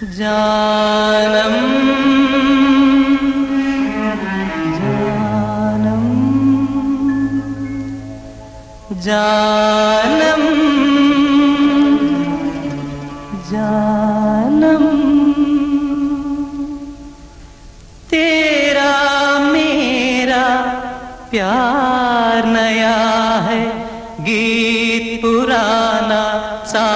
जानम् जानम् जानम् जानम् तेरा मेरा प्यार नया है। गीत पुराना पुराणा सा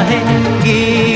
है चाहेंगी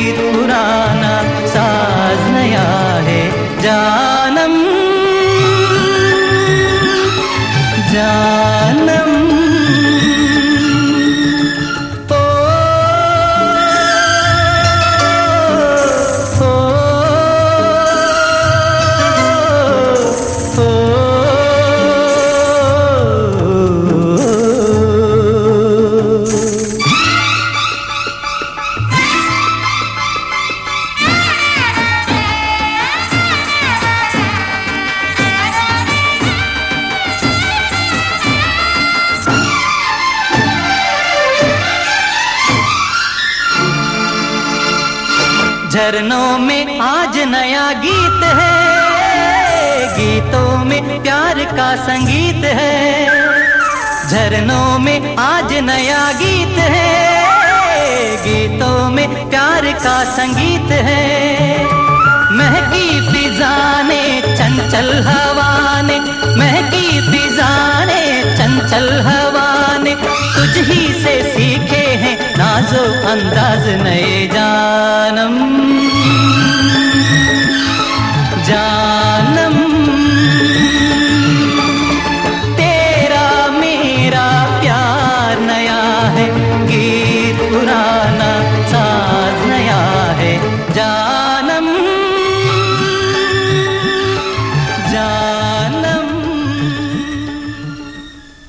झरनों में आज नया गीत है। गीतों में प्यार का संगीत है। झरनों में आज नया गीत है। गीतों में प्यार का संगीत है। महकी फिजाने चंचल हवा ने महकी फिजाने अंदाज नए जानम।